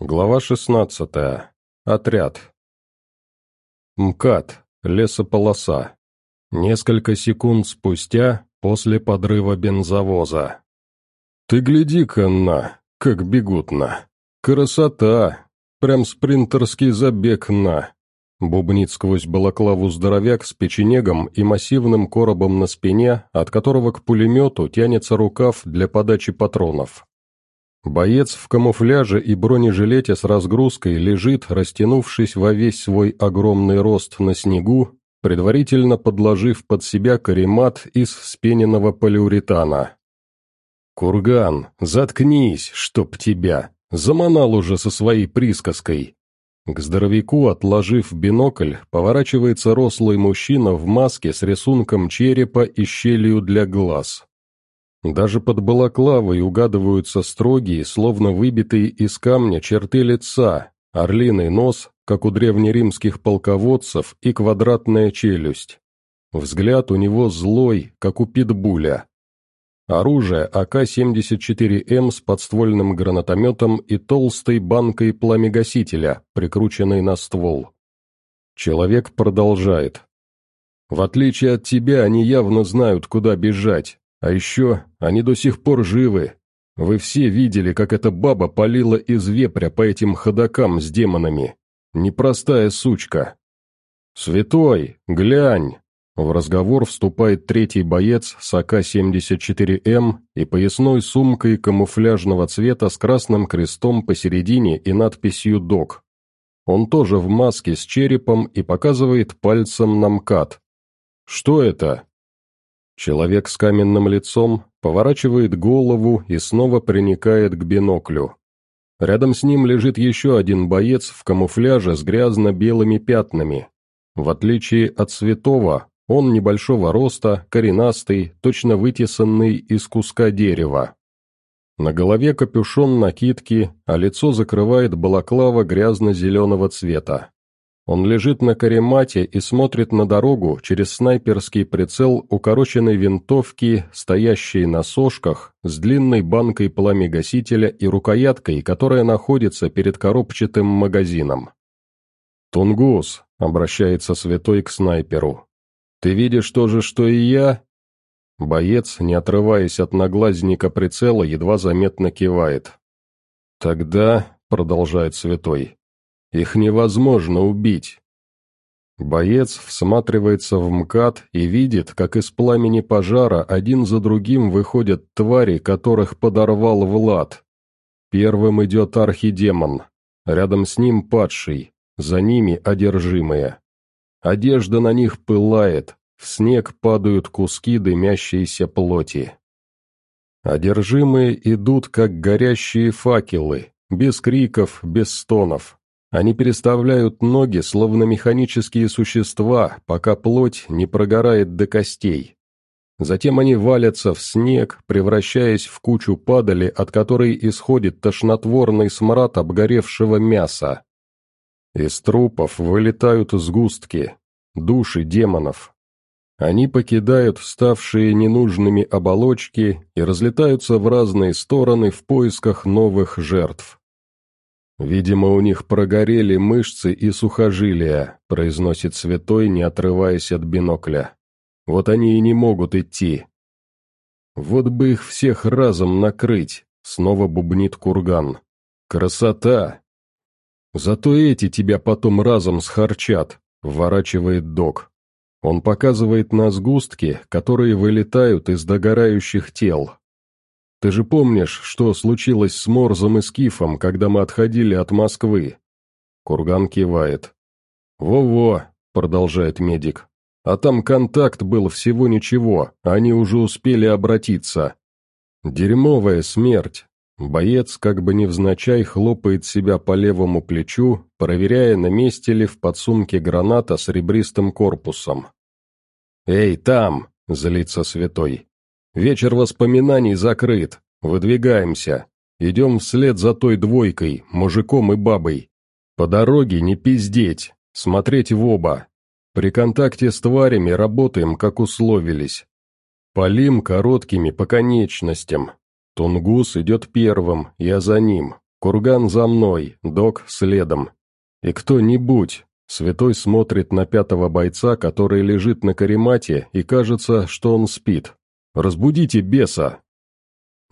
Глава 16. Отряд. МКАД. Лесополоса. Несколько секунд спустя, после подрыва бензовоза. «Ты гляди-ка на, как бегут на! Красота! Прям спринтерский забег на!» Бубнит сквозь балаклаву здоровяк с печенегом и массивным коробом на спине, от которого к пулемету тянется рукав для подачи патронов. Боец в камуфляже и бронежилете с разгрузкой лежит, растянувшись во весь свой огромный рост на снегу, предварительно подложив под себя каремат из вспененного полиуретана. «Курган, заткнись, чтоб тебя! Заманал уже со своей присказкой!» К здоровяку, отложив бинокль, поворачивается рослый мужчина в маске с рисунком черепа и щелью для глаз. Даже под балаклавой угадываются строгие, словно выбитые из камня черты лица, орлиный нос, как у древнеримских полководцев, и квадратная челюсть. Взгляд у него злой, как у питбуля. Оружие АК-74М с подствольным гранатометом и толстой банкой пламегасителя, прикрученной на ствол. Человек продолжает. «В отличие от тебя, они явно знают, куда бежать, а еще они до сих пор живы. Вы все видели, как эта баба палила из вепря по этим ходокам с демонами. Непростая сучка. «Святой, глянь!» В разговор вступает третий боец с АК-74М и поясной сумкой камуфляжного цвета с красным крестом посередине и надписью «ДОК». Он тоже в маске с черепом и показывает пальцем на МКАД. «Что это?» Человек с каменным лицом поворачивает голову и снова приникает к биноклю. Рядом с ним лежит еще один боец в камуфляже с грязно-белыми пятнами. В отличие от святого, он небольшого роста, коренастый, точно вытесанный из куска дерева. На голове капюшон накидки, а лицо закрывает балаклава грязно-зеленого цвета. Он лежит на каремате и смотрит на дорогу через снайперский прицел укороченной винтовки, стоящей на сошках, с длинной банкой пламегасителя и рукояткой, которая находится перед коробчатым магазином. «Тунгус», — обращается святой к снайперу, — «ты видишь то же, что и я?» Боец, не отрываясь от наглазника прицела, едва заметно кивает. «Тогда», — продолжает святой, их невозможно убить. Боец всматривается в МКАД и видит, как из пламени пожара один за другим выходят твари, которых подорвал Влад. Первым идет архидемон, рядом с ним падший, за ними одержимые. Одежда на них пылает, в снег падают куски дымящейся плоти. Одержимые идут, как горящие факелы, без криков, без стонов. Они переставляют ноги, словно механические существа, пока плоть не прогорает до костей. Затем они валятся в снег, превращаясь в кучу падали, от которой исходит тошнотворный смрад обгоревшего мяса. Из трупов вылетают сгустки, души демонов. Они покидают ставшие ненужными оболочки и разлетаются в разные стороны в поисках новых жертв. «Видимо, у них прогорели мышцы и сухожилия», — произносит святой, не отрываясь от бинокля. «Вот они и не могут идти». «Вот бы их всех разом накрыть», — снова бубнит курган. «Красота!» «Зато эти тебя потом разом схарчат», — вворачивает док. Он показывает на сгустки, которые вылетают из догорающих тел. Ты же помнишь, что случилось с Морзом и Скифом, когда мы отходили от Москвы?» Курган кивает. «Во-во», — продолжает медик. «А там контакт был всего ничего, они уже успели обратиться. Дерьмовая смерть». Боец, как бы невзначай, хлопает себя по левому плечу, проверяя, на месте ли в подсумке граната с ребристым корпусом. «Эй, там!» — злится святой. Вечер воспоминаний закрыт. Выдвигаемся. Идем вслед за той двойкой, мужиком и бабой. По дороге не пиздеть, смотреть в оба. При контакте с тварями работаем, как условились. Полим короткими по конечностям. Тунгус идет первым, я за ним. Курган за мной, док следом. И кто-нибудь, святой смотрит на пятого бойца, который лежит на каремате, и кажется, что он спит. Разбудите беса.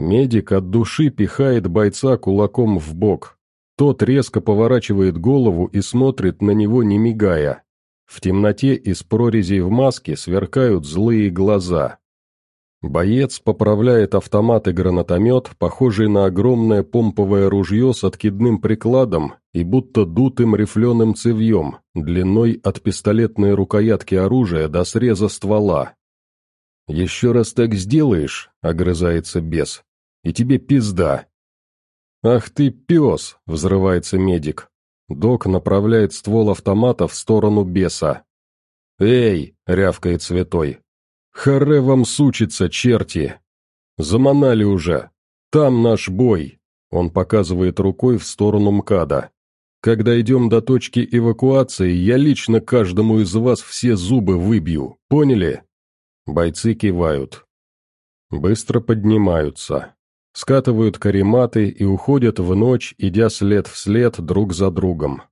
Медик от души пихает бойца кулаком в бок. Тот резко поворачивает голову и смотрит на него, не мигая. В темноте из прорезей в маске сверкают злые глаза. Боец поправляет автомат и гранатомет, похожий на огромное помповое ружье с откидным прикладом и будто дутым рифленым цевьем, длиной от пистолетной рукоятки оружия до среза ствола. «Еще раз так сделаешь», — огрызается бес, — «и тебе пизда». «Ах ты, пес!» — взрывается медик. Док направляет ствол автомата в сторону беса. «Эй!» — рявкает святой. «Харе вам сучится, черти! Заманали уже! Там наш бой!» Он показывает рукой в сторону МКАДа. «Когда идем до точки эвакуации, я лично каждому из вас все зубы выбью, поняли?» Бойцы кивают. Быстро поднимаются. Скатывают карематы и уходят в ночь, идя след в след друг за другом.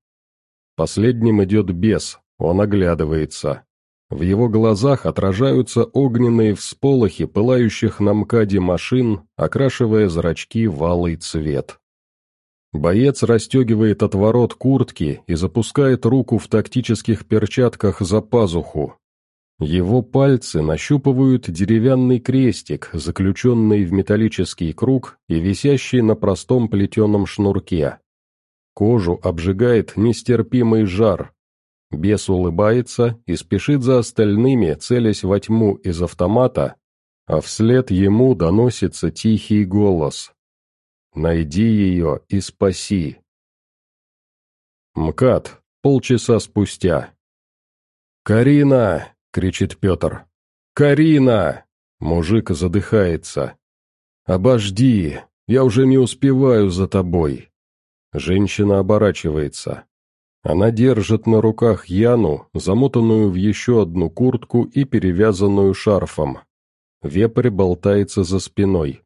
Последним идет бес, он оглядывается. В его глазах отражаются огненные всполохи пылающих на МКАДе машин, окрашивая зрачки в алый цвет. Боец расстегивает отворот куртки и запускает руку в тактических перчатках за пазуху. Его пальцы нащупывают деревянный крестик, заключенный в металлический круг и висящий на простом плетеном шнурке. Кожу обжигает нестерпимый жар, Бес улыбается и спешит за остальными, целясь во тьму из автомата, а вслед ему доносится тихий голос. «Найди ее и спаси». МКАД. Полчаса спустя. «Карина!» — кричит Петр. «Карина!» — мужик задыхается. «Обожди, я уже не успеваю за тобой». Женщина оборачивается. Она держит на руках Яну, замотанную в еще одну куртку и перевязанную шарфом. Вепрь болтается за спиной.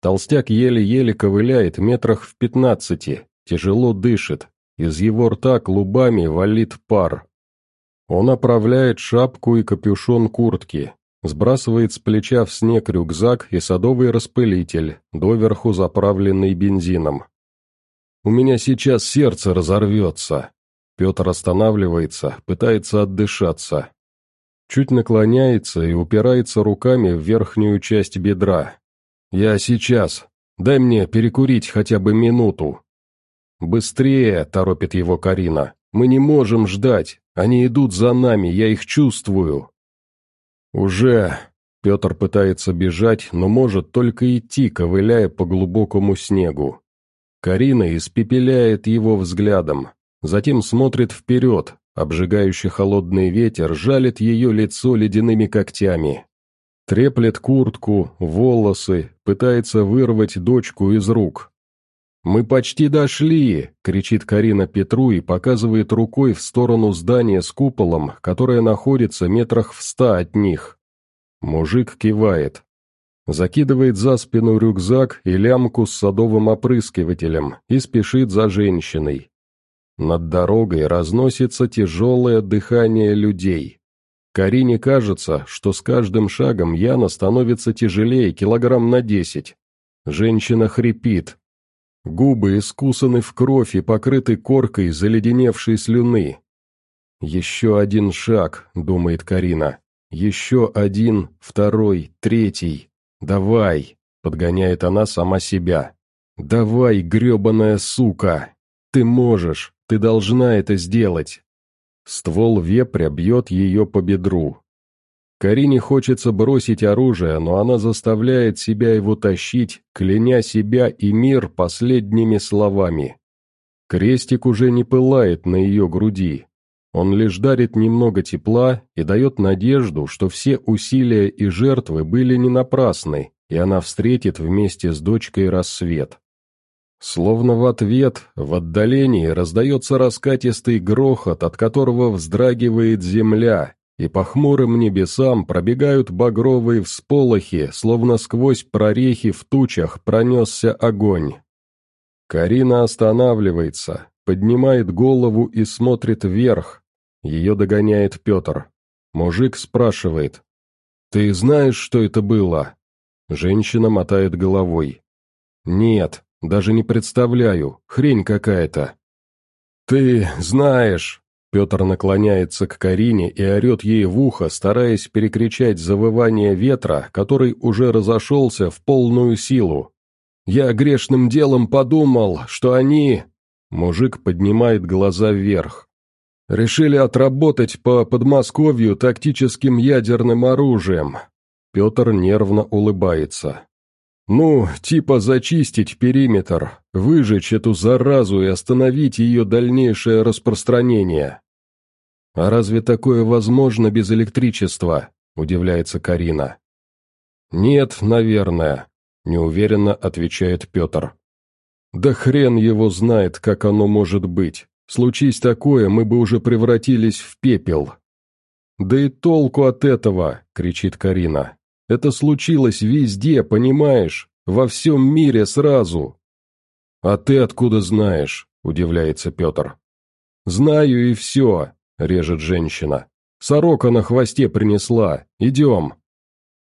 Толстяк еле-еле ковыляет метрах в пятнадцати, тяжело дышит, из его рта клубами валит пар. Он оправляет шапку и капюшон куртки, сбрасывает с плеча в снег рюкзак и садовый распылитель, доверху заправленный бензином. «У меня сейчас сердце разорвется», Петр останавливается, пытается отдышаться. Чуть наклоняется и упирается руками в верхнюю часть бедра. «Я сейчас. Дай мне перекурить хотя бы минуту». «Быстрее!» – торопит его Карина. «Мы не можем ждать. Они идут за нами, я их чувствую». «Уже...» – Петр пытается бежать, но может только идти, ковыляя по глубокому снегу. Карина испепеляет его взглядом затем смотрит вперед, обжигающий холодный ветер жалит ее лицо ледяными когтями. Треплет куртку, волосы, пытается вырвать дочку из рук. «Мы почти дошли!» — кричит Карина Петру и показывает рукой в сторону здания с куполом, которое находится метрах в ста от них. Мужик кивает. Закидывает за спину рюкзак и лямку с садовым опрыскивателем и спешит за женщиной. Над дорогой разносится тяжелое дыхание людей. Карине кажется, что с каждым шагом Яна становится тяжелее килограмм на десять. Женщина хрипит. Губы искусаны в кровь и покрыты коркой заледеневшей слюны. «Еще один шаг», — думает Карина. «Еще один, второй, третий. Давай», — подгоняет она сама себя. «Давай, гребаная сука! Ты можешь, ты должна это сделать!» Ствол вепря бьет ее по бедру. Карине хочется бросить оружие, но она заставляет себя его тащить, кляня себя и мир последними словами. Крестик уже не пылает на ее груди. Он лишь дарит немного тепла и дает надежду, что все усилия и жертвы были не напрасны, и она встретит вместе с дочкой рассвет. Словно в ответ, в отдалении раздается раскатистый грохот, от которого вздрагивает земля, и по хмурым небесам пробегают багровые всполохи, словно сквозь прорехи в тучах пронесся огонь. Карина останавливается, поднимает голову и смотрит вверх. Ее догоняет Петр. Мужик спрашивает. «Ты знаешь, что это было?» Женщина мотает головой. «Нет, даже не представляю, хрень какая-то». «Ты знаешь!» Петр наклоняется к Карине и орет ей в ухо, стараясь перекричать завывание ветра, который уже разошелся в полную силу. «Я грешным делом подумал, что они...» Мужик поднимает глаза вверх. «Решили отработать по Подмосковью тактическим ядерным оружием». Петр нервно улыбается. «Ну, типа зачистить периметр, выжечь эту заразу и остановить ее дальнейшее распространение». «А разве такое возможно без электричества?» – удивляется Карина. «Нет, наверное», – неуверенно отвечает Петр. «Да хрен его знает, как оно может быть. Случись такое, мы бы уже превратились в пепел». «Да и толку от этого!» — кричит Карина. «Это случилось везде, понимаешь? Во всем мире сразу!» «А ты откуда знаешь?» — удивляется Петр. «Знаю и все», — режет женщина. «Сорока на хвосте принесла. Идем».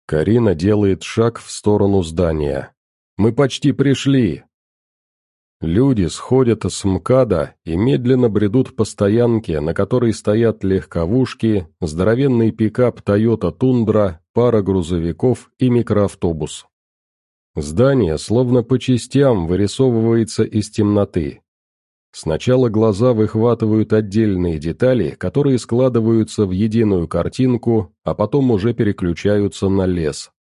Карина делает шаг в сторону здания. «Мы почти пришли. Люди сходят с МКАДа и медленно бредут по стоянке, на которой стоят легковушки, здоровенный пикап Toyota Тундра, пара грузовиков и микроавтобус. Здание словно по частям вырисовывается из темноты. Сначала глаза выхватывают отдельные детали, которые складываются в единую картинку, а потом уже переключаются на лес.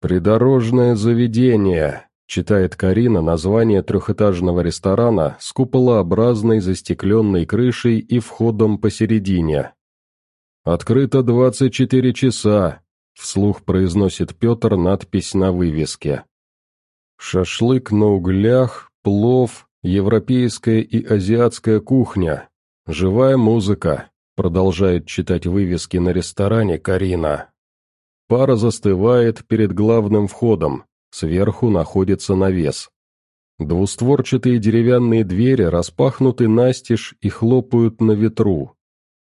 «Придорожное заведение», Читает Карина название трехэтажного ресторана с куполообразной застекленной крышей и входом посередине. «Открыто 24 часа», — вслух произносит Петр надпись на вывеске. «Шашлык на углях, плов, европейская и азиатская кухня, живая музыка», — продолжает читать вывески на ресторане Карина. Пара застывает перед главным входом, Сверху находится навес. Двустворчатые деревянные двери распахнуты настежь и хлопают на ветру.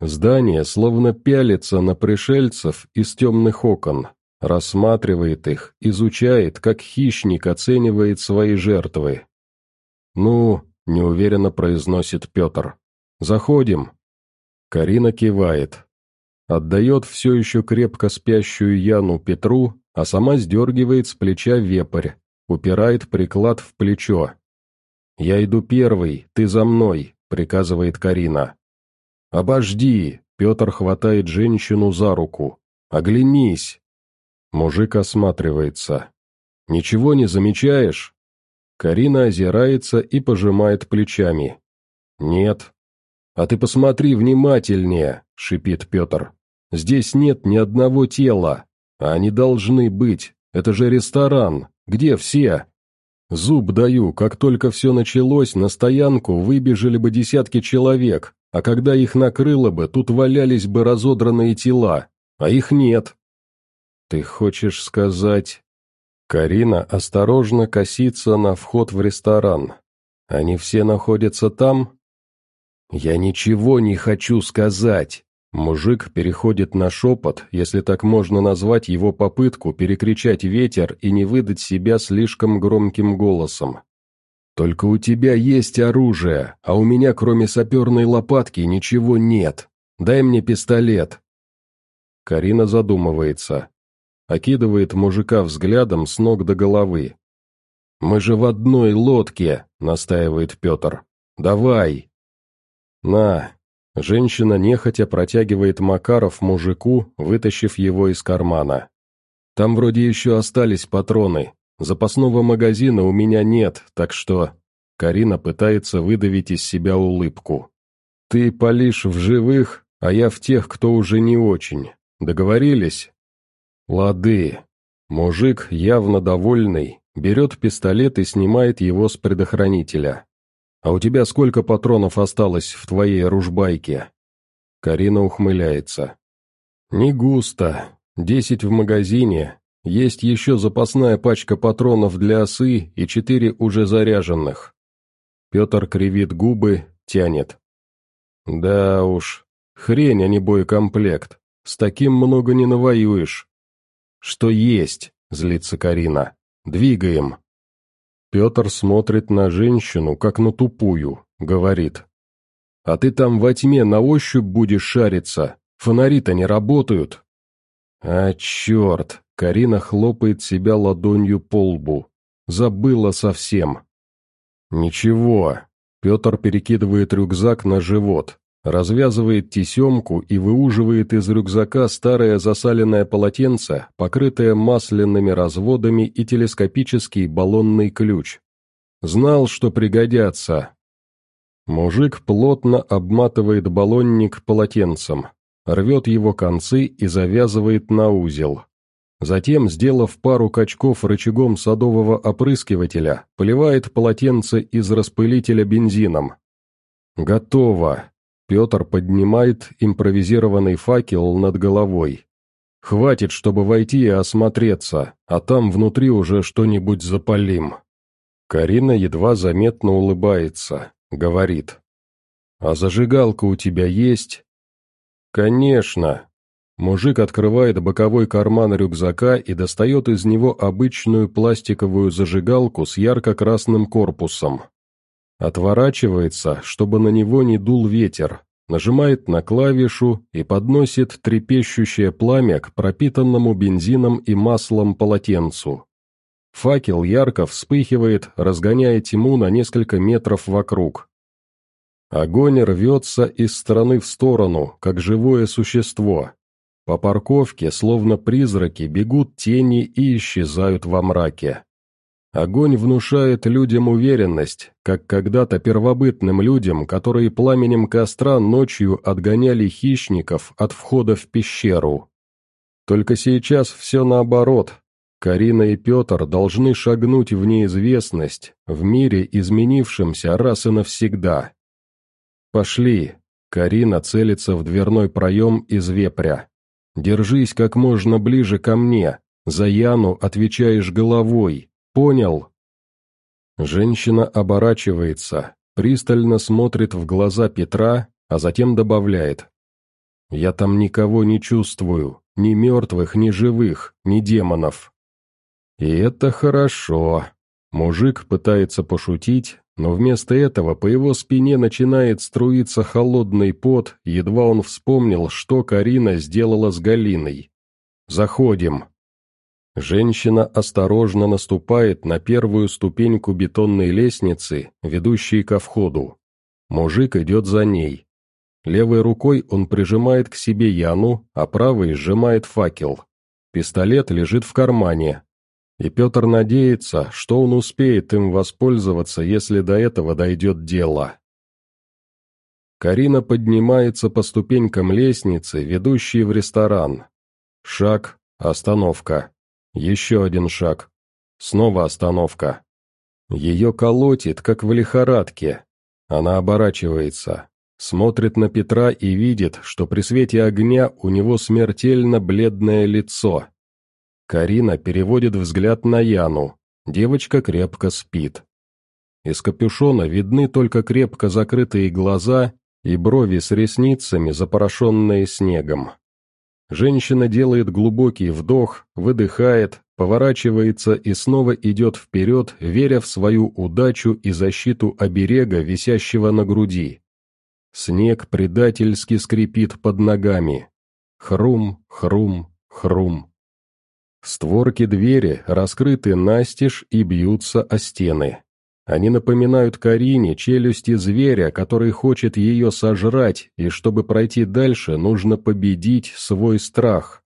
Здание словно пялится на пришельцев из темных окон, рассматривает их, изучает, как хищник оценивает свои жертвы. «Ну», — неуверенно произносит Петр, — «заходим». Карина кивает. Отдает все еще крепко спящую Яну Петру, а сама сдергивает с плеча вепрь, упирает приклад в плечо. «Я иду первый, ты за мной», — приказывает Карина. «Обожди!» — Петр хватает женщину за руку. «Оглянись!» Мужик осматривается. «Ничего не замечаешь?» Карина озирается и пожимает плечами. «Нет». «А ты посмотри внимательнее», — шипит Петр. «Здесь нет ни одного тела, они должны быть. Это же ресторан. Где все? Зуб даю, как только все началось, на стоянку выбежали бы десятки человек, а когда их накрыло бы, тут валялись бы разодранные тела, а их нет. Ты хочешь сказать... Карина осторожно косится на вход в ресторан. Они все находятся там? Я ничего не хочу сказать. Мужик переходит на шепот, если так можно назвать его попытку перекричать ветер и не выдать себя слишком громким голосом. «Только у тебя есть оружие, а у меня кроме саперной лопатки ничего нет. Дай мне пистолет». Карина задумывается. Окидывает мужика взглядом с ног до головы. «Мы же в одной лодке», — настаивает Петр. «Давай». «На, Женщина нехотя протягивает Макаров мужику, вытащив его из кармана. «Там вроде еще остались патроны. Запасного магазина у меня нет, так что...» Карина пытается выдавить из себя улыбку. «Ты палишь в живых, а я в тех, кто уже не очень. Договорились?» «Лады». Мужик, явно довольный, берет пистолет и снимает его с предохранителя. «А у тебя сколько патронов осталось в твоей ружбайке?» Карина ухмыляется. «Не густо. Десять в магазине. Есть еще запасная пачка патронов для осы и четыре уже заряженных. Петр кривит губы, тянет. Да уж, хрень, а не боекомплект. С таким много не навоюешь. Что есть, злится Карина. Двигаем. Петр смотрит на женщину, как на тупую, говорит. «А ты там во тьме на ощупь будешь шариться, фонари-то не работают». «А, черт!» — Карина хлопает себя ладонью по лбу. «Забыла совсем». «Ничего». Петр перекидывает рюкзак на живот, развязывает тесемку и выуживает из рюкзака старое засаленное полотенце, покрытое масляными разводами и телескопический баллонный ключ. Знал, что пригодятся. Мужик плотно обматывает баллонник полотенцем, рвет его концы и завязывает на узел. Затем, сделав пару качков рычагом садового опрыскивателя, поливает полотенце из распылителя бензином. Готово. Петр поднимает импровизированный факел над головой. Хватит, чтобы войти и осмотреться, а там внутри уже что-нибудь запалим. Карина едва заметно улыбается, говорит. «А зажигалка у тебя есть?» «Конечно». Мужик открывает боковой карман рюкзака и достает из него обычную пластиковую зажигалку с ярко-красным корпусом. Отворачивается, чтобы на него не дул ветер, нажимает на клавишу и подносит трепещущее пламя к пропитанному бензином и маслом полотенцу. Факел ярко вспыхивает, разгоняя тьму на несколько метров вокруг. Огонь рвется из стороны в сторону, как живое существо. По парковке, словно призраки, бегут тени и исчезают во мраке. Огонь внушает людям уверенность, как когда-то первобытным людям, которые пламенем костра ночью отгоняли хищников от входа в пещеру. Только сейчас все наоборот. Карина и Петр должны шагнуть в неизвестность, в мире, изменившемся раз и навсегда. «Пошли!» Карина целится в дверной проем из вепря. «Держись как можно ближе ко мне, за Яну отвечаешь головой, Понял. Женщина оборачивается, пристально смотрит в глаза Петра, а затем добавляет. «Я там никого не чувствую, ни мертвых, ни живых, ни демонов». И это хорошо. Мужик пытается пошутить, но вместо этого по его спине начинает струиться холодный пот, едва он вспомнил, что Карина сделала с Галиной. «Заходим». Женщина осторожно наступает на первую ступеньку бетонной лестницы, ведущей ко входу. Мужик идет за ней. Левой рукой он прижимает к себе Яну, а правой сжимает факел. Пистолет лежит в кармане. И Петр надеется, что он успеет им воспользоваться, если до этого дойдет дело. Карина поднимается по ступенькам лестницы, ведущей в ресторан. Шаг, остановка. Еще один шаг. Снова остановка. Ее колотит, как в лихорадке. Она оборачивается, смотрит на Петра и видит, что при свете огня у него смертельно бледное лицо. Карина переводит взгляд на Яну. Девочка крепко спит. Из капюшона видны только крепко закрытые глаза и брови с ресницами, запорошенные снегом. Женщина делает глубокий вдох, выдыхает, поворачивается и снова идет вперед, веря в свою удачу и защиту оберега, висящего на груди. Снег предательски скрипит под ногами. Хрум, хрум, хрум. Створки двери раскрыты настежь и бьются о стены. Они напоминают Карине челюсти зверя, который хочет ее сожрать, и чтобы пройти дальше, нужно победить свой страх.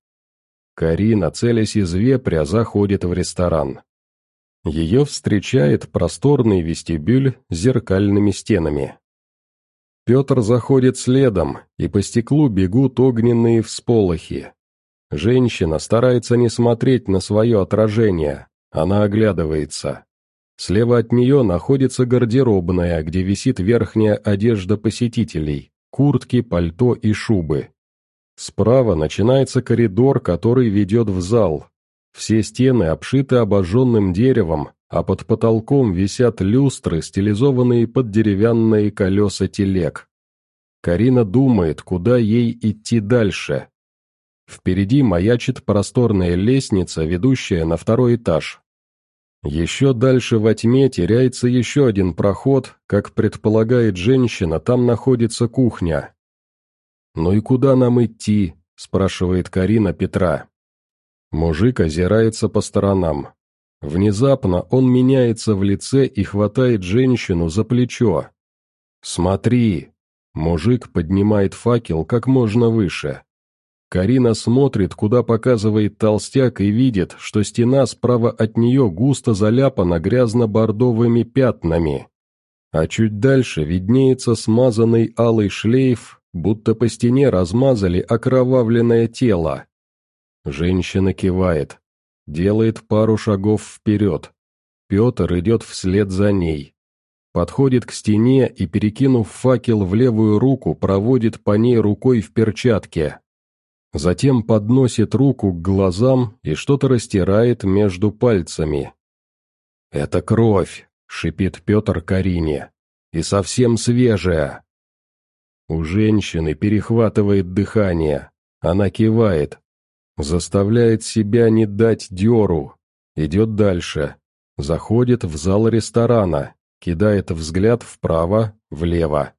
Карина, целясь из вепря, заходит в ресторан. Ее встречает просторный вестибюль с зеркальными стенами. Петр заходит следом, и по стеклу бегут огненные всполохи. Женщина старается не смотреть на свое отражение, она оглядывается. Слева от нее находится гардеробная, где висит верхняя одежда посетителей, куртки, пальто и шубы. Справа начинается коридор, который ведет в зал. Все стены обшиты обожженным деревом, а под потолком висят люстры, стилизованные под деревянные колеса телег. Карина думает, куда ей идти дальше. Впереди маячит просторная лестница, ведущая на второй этаж. Еще дальше во тьме теряется еще один проход, как предполагает женщина, там находится кухня. «Ну и куда нам идти?» – спрашивает Карина Петра. Мужик озирается по сторонам. Внезапно он меняется в лице и хватает женщину за плечо. «Смотри!» Мужик поднимает факел как можно выше. Карина смотрит, куда показывает толстяк, и видит, что стена справа от нее густо заляпана грязно-бордовыми пятнами. А чуть дальше виднеется смазанный алый шлейф, будто по стене размазали окровавленное тело. Женщина кивает, делает пару шагов вперед. Петр идет вслед за ней. Подходит к стене и, перекинув факел в левую руку, проводит по ней рукой в перчатке. Затем подносит руку к глазам и что-то растирает между пальцами. «Это кровь», — шипит Петр Карине, — «и совсем свежая». У женщины перехватывает дыхание, она кивает, заставляет себя не дать дёру, идет дальше, заходит в зал ресторана, кидает взгляд вправо, влево.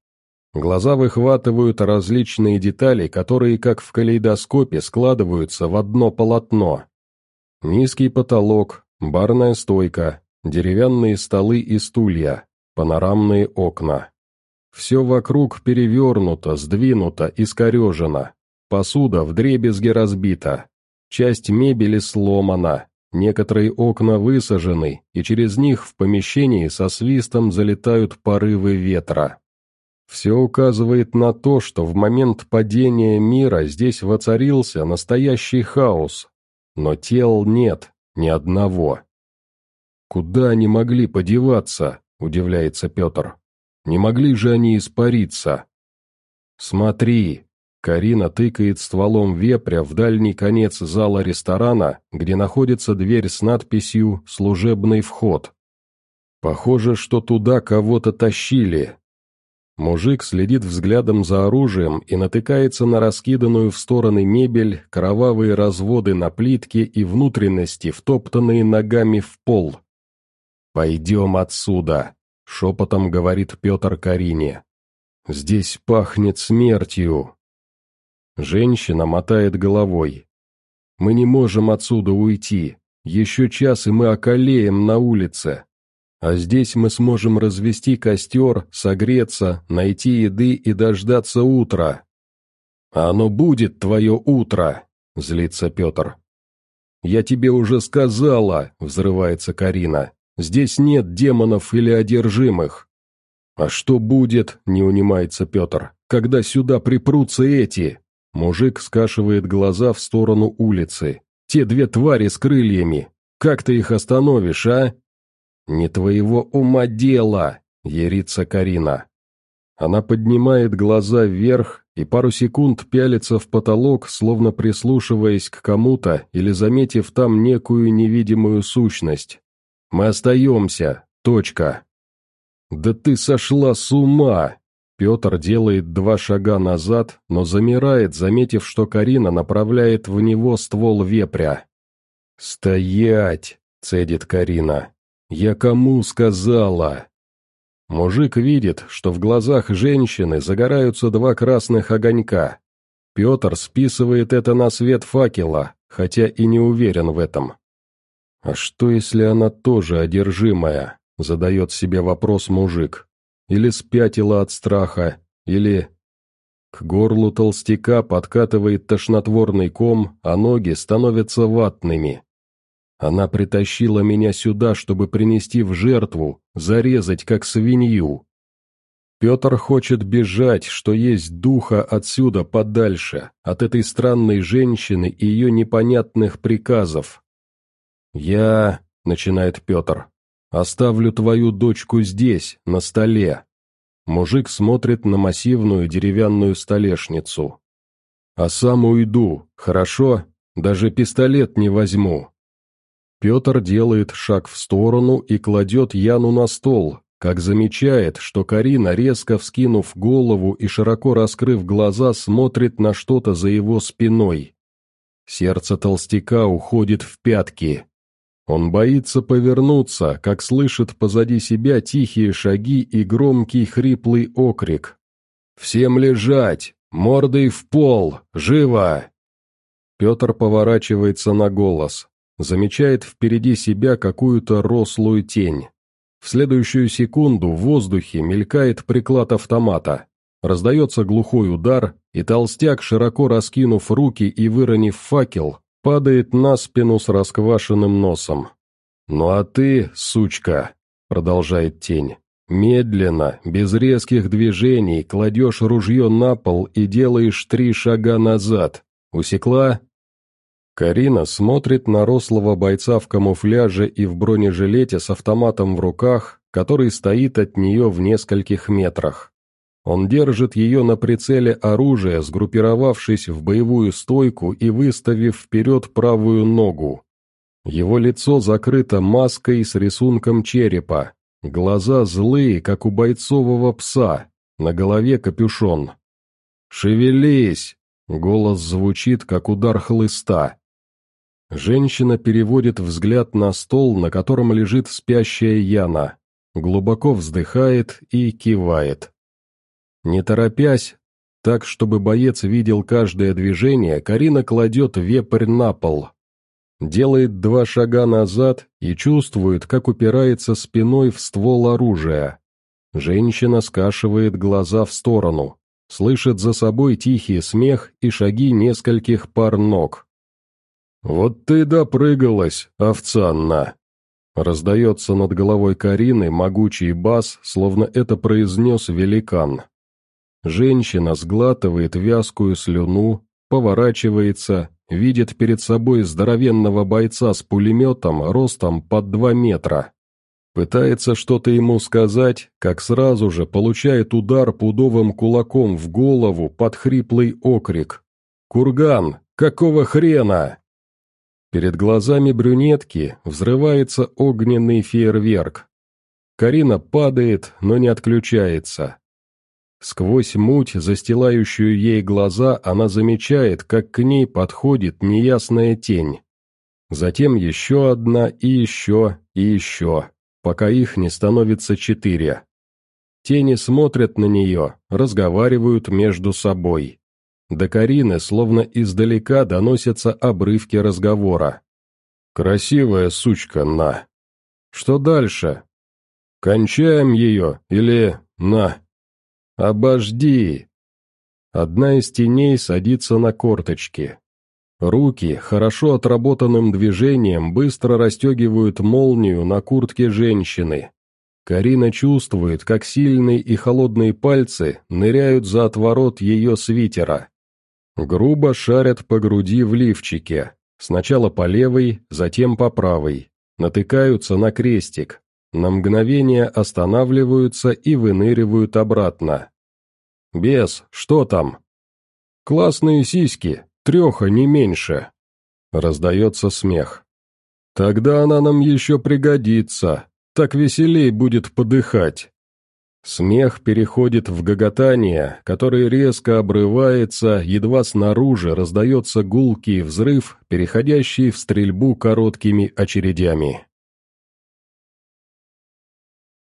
Глаза выхватывают различные детали, которые, как в калейдоскопе, складываются в одно полотно. Низкий потолок, барная стойка, деревянные столы и стулья, панорамные окна. Все вокруг перевернуто, сдвинуто, искорежено. Посуда вдребезги разбита. Часть мебели сломана, некоторые окна высажены, и через них в помещении со свистом залетают порывы ветра. Все указывает на то, что в момент падения мира здесь воцарился настоящий хаос, но тел нет, ни одного. «Куда они могли подеваться?» – удивляется Петр. «Не могли же они испариться?» «Смотри!» – Карина тыкает стволом вепря в дальний конец зала ресторана, где находится дверь с надписью «Служебный вход». Похоже, что туда кого-то тащили, Мужик следит взглядом за оружием и натыкается на раскиданную в стороны мебель, кровавые разводы на плитке и внутренности, втоптанные ногами в пол. «Пойдем отсюда», — шепотом говорит Петр Карине. «Здесь пахнет смертью». Женщина мотает головой. «Мы не можем отсюда уйти. Еще час, и мы околеем на улице. А здесь мы сможем развести костер, согреться, найти еды и дождаться утра. А оно будет твое утро, злится Петр. Я тебе уже сказала, взрывается Карина. Здесь нет демонов или одержимых. А что будет, не унимается Петр, когда сюда припрутся эти? Мужик скашивает глаза в сторону улицы. Те две твари с крыльями. Как ты их остановишь, а? «Не твоего ума дело!» — ерится Карина. Она поднимает глаза вверх и пару секунд пялится в потолок, словно прислушиваясь к кому-то или заметив там некую невидимую сущность. «Мы остаемся. Точка». «Да ты сошла с ума!» Петр делает два шага назад, но замирает, заметив, что Карина направляет в него ствол вепря. «Стоять!» — цедит Карина. «Я кому сказала?» Мужик видит, что в глазах женщины загораются два красных огонька. Петр списывает это на свет факела, хотя и не уверен в этом. «А что, если она тоже одержимая?» — задает себе вопрос мужик. «Или спятила от страха, или...» К горлу толстяка подкатывает тошнотворный ком, а ноги становятся ватными. Она притащила меня сюда, чтобы принести в жертву, зарезать как свинью. Петр хочет бежать, что есть духа отсюда подальше, от этой странной женщины и ее непонятных приказов. «Я...» — начинает Петр. «Оставлю твою дочку здесь, на столе». Мужик смотрит на массивную деревянную столешницу. «А сам уйду, хорошо? Даже пистолет не возьму. Петр делает шаг в сторону и кладет Яну на стол, как замечает, что Карина, резко вскинув голову и широко раскрыв глаза, смотрит на что-то за его спиной. Сердце толстяка уходит в пятки. Он боится повернуться, как слышит позади себя тихие шаги и громкий хриплый окрик. «Всем лежать! Мордой в пол! Живо!» Петр поворачивается на голос, замечает впереди себя какую-то рослую тень. В следующую секунду в воздухе мелькает приклад автомата. Раздается глухой удар, и толстяк, широко раскинув руки и выронив факел, падает на спину с расквашенным носом. «Ну а ты, сучка», — продолжает тень, — «медленно, без резких движений, кладешь ружье на пол и делаешь три шага назад. Усекла?» Карина смотрит на рослого бойца в камуфляже и в бронежилете с автоматом в руках, который стоит от нее в нескольких метрах. Он держит ее на прицеле оружия, сгруппировавшись в боевую стойку и выставив вперед правую ногу. Его лицо закрыто маской с рисунком черепа, глаза злые, как у бойцового пса, на голове капюшон. «Шевелись!» — голос звучит, как удар хлыста. Женщина переводит взгляд на стол, на котором лежит спящая Яна, глубоко вздыхает и кивает. Не торопясь, так, чтобы боец видел каждое движение, Карина кладет вепрь на пол. Делает два шага назад и чувствует, как упирается спиной в ствол оружия. Женщина скашивает глаза в сторону, слышит за собой тихий смех и шаги нескольких пар ног. «Вот ты допрыгалась, овцанна!» Раздается над головой Карины могучий бас, словно это произнес великан. Женщина сглатывает вязкую слюну, поворачивается, видит перед собой здоровенного бойца с пулеметом ростом под два метра. Пытается что-то ему сказать, как сразу же получает удар пудовым кулаком в голову под хриплый окрик. «Курган! Какого хрена?» Перед глазами брюнетки взрывается огненный фейерверк. Карина падает, но не отключается. Сквозь муть, застилающую ей глаза, она замечает, как к ней подходит неясная тень. Затем еще одна и еще и еще, пока их не становится четыре. Тени смотрят на нее, разговаривают между собой. До Карины словно издалека доносятся обрывки разговора. «Красивая сучка, на!» «Что дальше?» «Кончаем ее, или... на!» «Обожди!» Одна из теней садится на корточки. Руки, хорошо отработанным движением, быстро расстегивают молнию на куртке женщины. Карина чувствует, как сильные и холодные пальцы ныряют за отворот ее свитера. Грубо шарят по груди в лифчике, сначала по левой, затем по правой, натыкаются на крестик, на мгновение останавливаются и выныривают обратно. «Бес, что там?» «Классные сиськи, треха не меньше», — раздается смех. «Тогда она нам еще пригодится, так веселей будет подыхать». Смех переходит в гоготание, которое резко обрывается, едва снаружи раздается гулкий взрыв, переходящий в стрельбу короткими очередями.